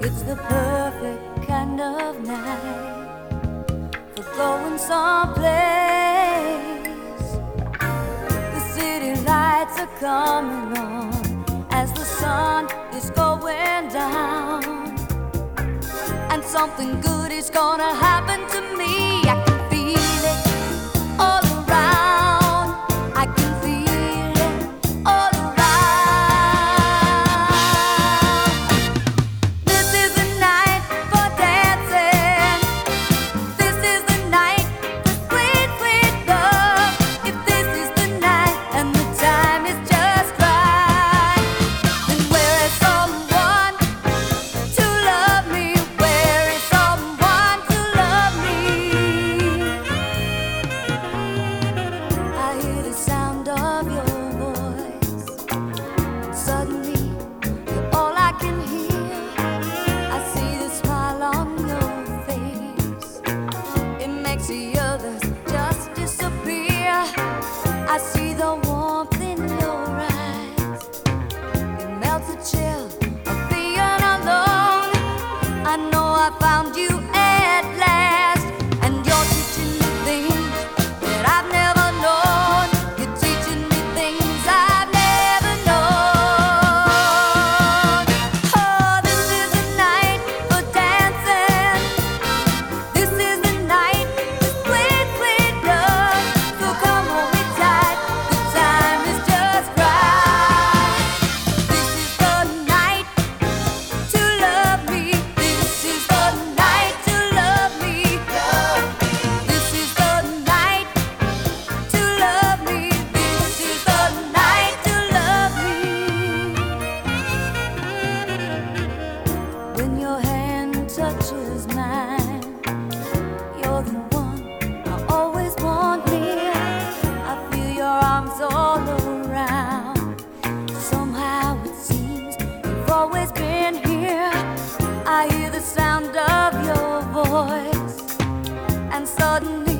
It's the perfect kind of night for going someplace. The city lights are coming on as the sun is going down, and something good is gonna happen to me. near. I hear the sound of your voice, and suddenly.